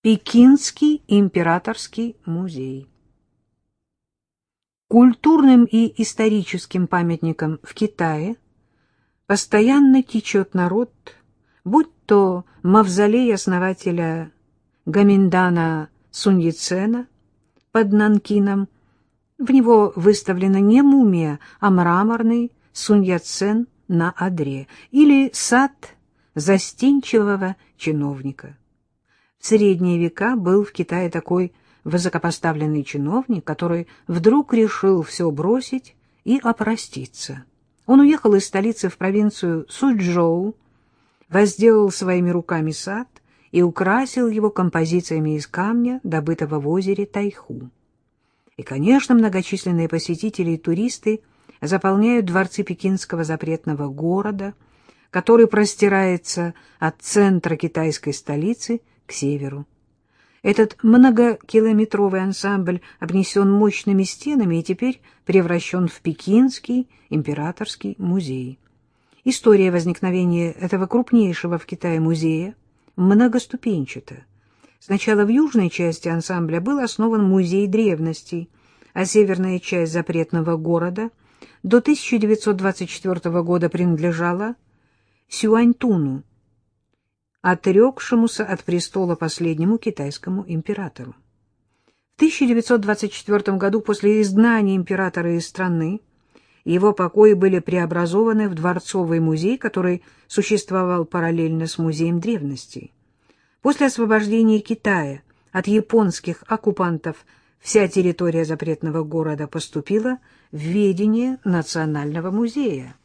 Пекинский императорский музей. Культурным и историческим памятником в Китае постоянно течет народ, будь то мавзолей основателя Гаминдана Суньяцена под Нанкином, в него выставлена не мумия, а мраморный Суньяцен на одре, или сад застенчивого чиновника. В средние века был в Китае такой высокопоставленный чиновник, который вдруг решил все бросить и опроститься. Он уехал из столицы в провинцию Суджоу, возделал своими руками сад и украсил его композициями из камня, добытого в озере Тайху. И, конечно, многочисленные посетители и туристы заполняют дворцы пекинского запретного города, который простирается от центра китайской столицы к северу. Этот многокилометровый ансамбль обнесен мощными стенами и теперь превращен в Пекинский императорский музей. История возникновения этого крупнейшего в Китае музея многоступенчата. Сначала в южной части ансамбля был основан музей древностей, а северная часть запретного города до 1924 года принадлежала Сюаньтуну, отрекшемуся от престола последнему китайскому императору. В 1924 году после изгнания императора из страны его покои были преобразованы в дворцовый музей, который существовал параллельно с музеем древностей. После освобождения Китая от японских оккупантов вся территория запретного города поступила в ведение Национального музея.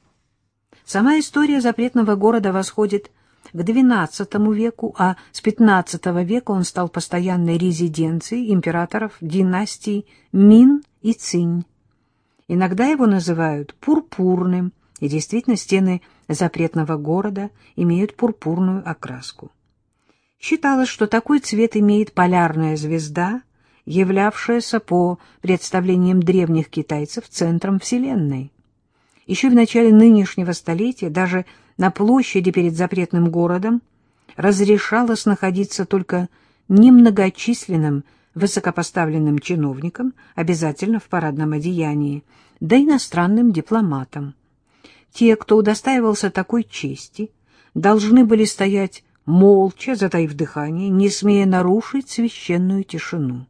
Сама история запретного города восходит к XII веку, а с XV века он стал постоянной резиденцией императоров династий Мин и Цинь. Иногда его называют пурпурным, и действительно стены запретного города имеют пурпурную окраску. Считалось, что такой цвет имеет полярная звезда, являвшаяся по представлениям древних китайцев центром Вселенной. Еще в начале нынешнего столетия даже на площади перед запретным городом разрешалось находиться только немногочисленным высокопоставленным чиновникам, обязательно в парадном одеянии, да иностранным дипломатам. Те, кто удостаивался такой чести, должны были стоять молча, затаив дыхание, не смея нарушить священную тишину.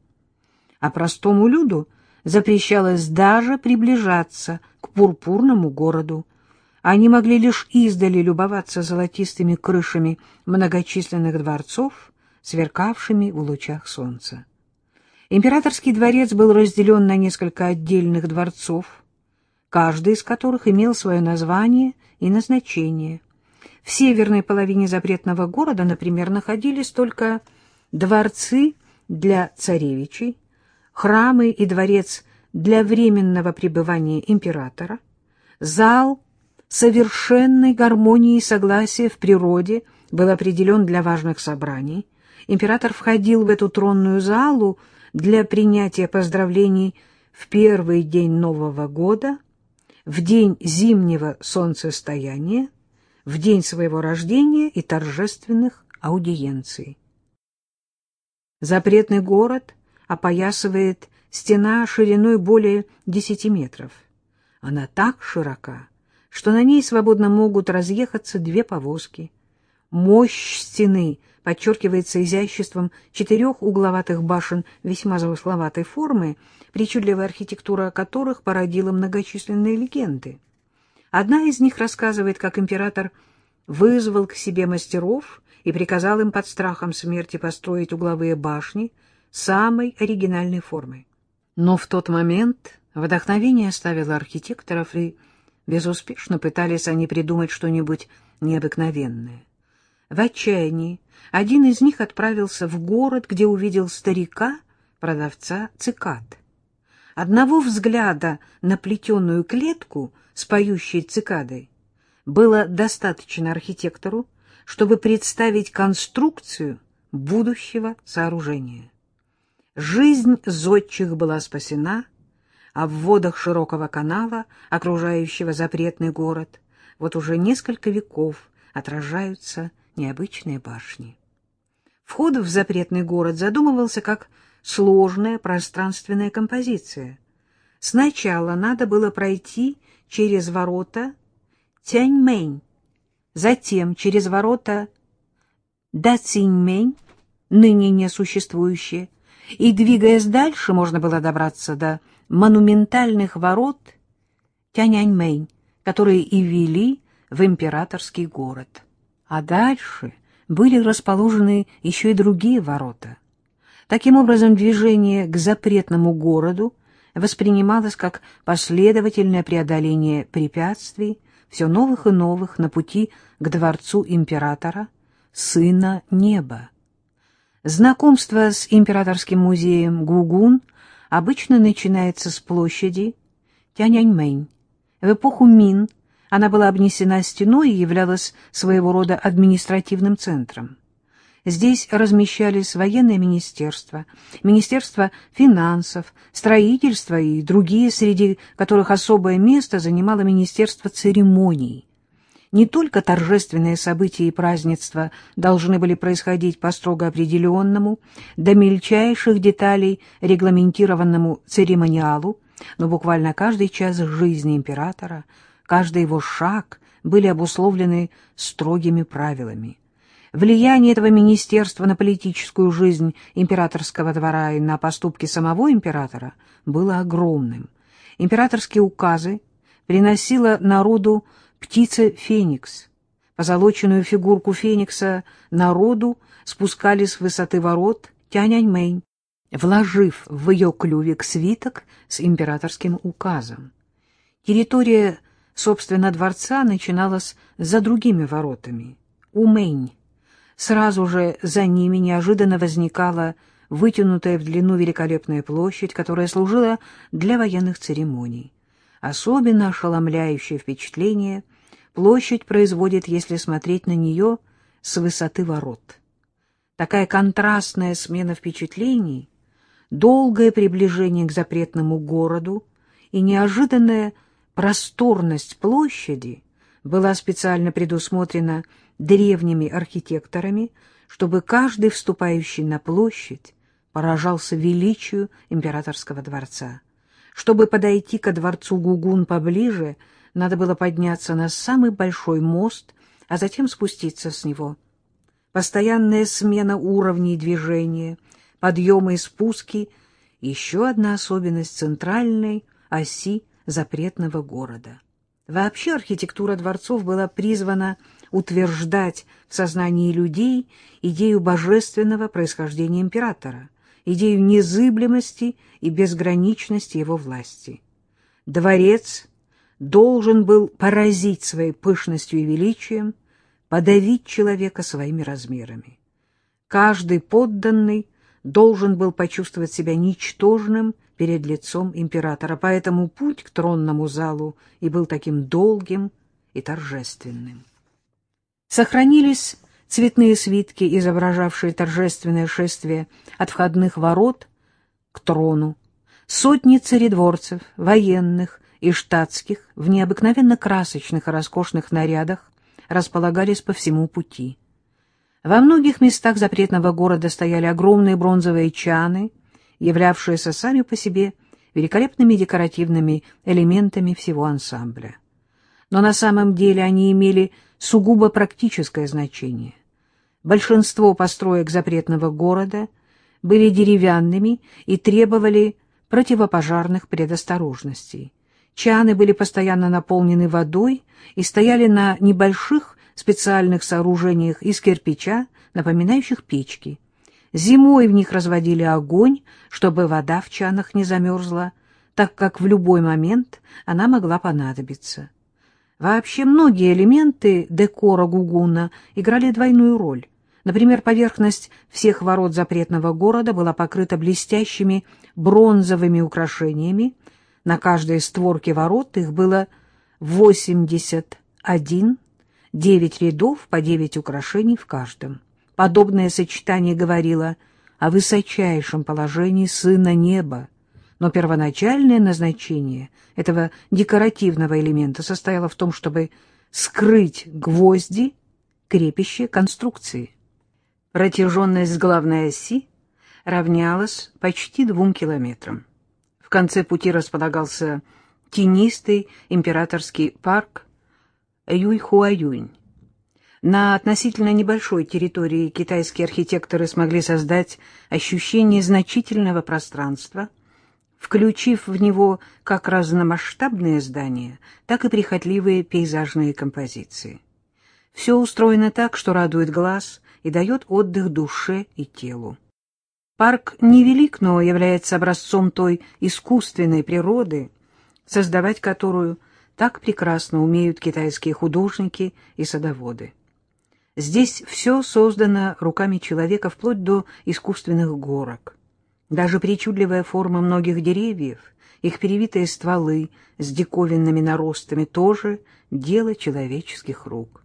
А простому люду запрещалось даже приближаться к пурпурному городу, они могли лишь издали любоваться золотистыми крышами многочисленных дворцов, сверкавшими в лучах солнца. Императорский дворец был разделен на несколько отдельных дворцов, каждый из которых имел свое название и назначение. В северной половине запретного города, например, находились только дворцы для царевичей, храмы и дворец для временного пребывания императора, зал совершенной гармонии и согласия в природе был определен для важных собраний. Император входил в эту тронную залу для принятия поздравлений в первый день Нового года, в день зимнего солнцестояния, в день своего рождения и торжественных аудиенций. Запретный город опоясывает стена шириной более десяти метров. Она так широка, что на ней свободно могут разъехаться две повозки. Мощь стены подчеркивается изяществом четырех угловатых башен весьма замысловатой формы, причудливая архитектура которых породила многочисленные легенды. Одна из них рассказывает, как император вызвал к себе мастеров и приказал им под страхом смерти построить угловые башни самой оригинальной формы. Но в тот момент вдохновение оставило архитекторов, и Безуспешно пытались они придумать что-нибудь необыкновенное. В отчаянии один из них отправился в город, где увидел старика, продавца цикад. Одного взгляда на плетеную клетку с поющей цикадой было достаточно архитектору, чтобы представить конструкцию будущего сооружения. Жизнь зодчих была спасена, а в водах широкого канала, окружающего запретный город, вот уже несколько веков отражаются необычные башни. Вход в запретный город задумывался как сложная пространственная композиция. Сначала надо было пройти через ворота Тяньмэнь, затем через ворота Дациньмэнь, ныне несуществующие, и, двигаясь дальше, можно было добраться до монументальных ворот Тяньаньмэнь, которые и вели в императорский город. А дальше были расположены еще и другие ворота. Таким образом, движение к запретному городу воспринималось как последовательное преодоление препятствий, все новых и новых на пути к дворцу императора, сына неба. Знакомство с императорским музеем Гугун обычно начинается с площади Тяньаньмэнь. В эпоху Мин она была обнесена стеной и являлась своего рода административным центром. Здесь размещались военное министерство, министерство финансов, строительства и другие, среди которых особое место занимало министерство церемоний – не только торжественные события и празднества должны были происходить по строго определенному, до мельчайших деталей регламентированному церемониалу, но буквально каждый час жизни императора, каждый его шаг были обусловлены строгими правилами. Влияние этого министерства на политическую жизнь императорского двора и на поступки самого императора было огромным. Императорские указы приносило народу птица Феникс. Позолоченную фигурку Феникса народу спускали с высоты ворот Тяньаньмэнь, вложив в ее клювик свиток с императорским указом. Территория, собственно, дворца начиналась за другими воротами, Умэнь. Сразу же за ними неожиданно возникала вытянутая в длину великолепная площадь, которая служила для военных церемоний. Особенно ошеломляющее впечатление площадь производит, если смотреть на нее с высоты ворот. Такая контрастная смена впечатлений, долгое приближение к запретному городу и неожиданная просторность площади была специально предусмотрена древними архитекторами, чтобы каждый вступающий на площадь поражался величию императорского дворца. Чтобы подойти ко дворцу Гугун поближе — надо было подняться на самый большой мост, а затем спуститься с него. Постоянная смена уровней движения, подъемы и спуски — еще одна особенность центральной оси запретного города. Вообще архитектура дворцов была призвана утверждать в сознании людей идею божественного происхождения императора, идею незыблемости и безграничности его власти. Дворец должен был поразить своей пышностью и величием, подавить человека своими размерами. Каждый подданный должен был почувствовать себя ничтожным перед лицом императора, поэтому путь к тронному залу и был таким долгим и торжественным. Сохранились цветные свитки, изображавшие торжественное шествие от входных ворот к трону, сотни царедворцев, военных, и штатских в необыкновенно красочных и роскошных нарядах располагались по всему пути. Во многих местах запретного города стояли огромные бронзовые чаны, являвшиеся сами по себе великолепными декоративными элементами всего ансамбля. Но на самом деле они имели сугубо практическое значение. Большинство построек запретного города были деревянными и требовали противопожарных предосторожностей. Чаны были постоянно наполнены водой и стояли на небольших специальных сооружениях из кирпича, напоминающих печки. Зимой в них разводили огонь, чтобы вода в чанах не замерзла, так как в любой момент она могла понадобиться. Вообще многие элементы декора Гугуна играли двойную роль. Например, поверхность всех ворот запретного города была покрыта блестящими бронзовыми украшениями, на каждой створке ворот их было 81, 9 рядов по 9 украшений в каждом. Подобное сочетание говорило о высочайшем положении сына неба, но первоначальное назначение этого декоративного элемента состояло в том, чтобы скрыть гвозди, крепящие конструкции. Протяженность главной оси равнялась почти двум километрам. Конце пути располагался тенистый императорский парк Юйхуаюнь. На относительно небольшой территории китайские архитекторы смогли создать ощущение значительного пространства, включив в него как разномасштабные здания, так и прихотливые пейзажные композиции. Все устроено так, что радует глаз и дает отдых душе и телу. Парк невелик, но является образцом той искусственной природы, создавать которую так прекрасно умеют китайские художники и садоводы. Здесь все создано руками человека вплоть до искусственных горок. Даже причудливая форма многих деревьев, их перевитые стволы с диковинными наростами тоже дело человеческих рук.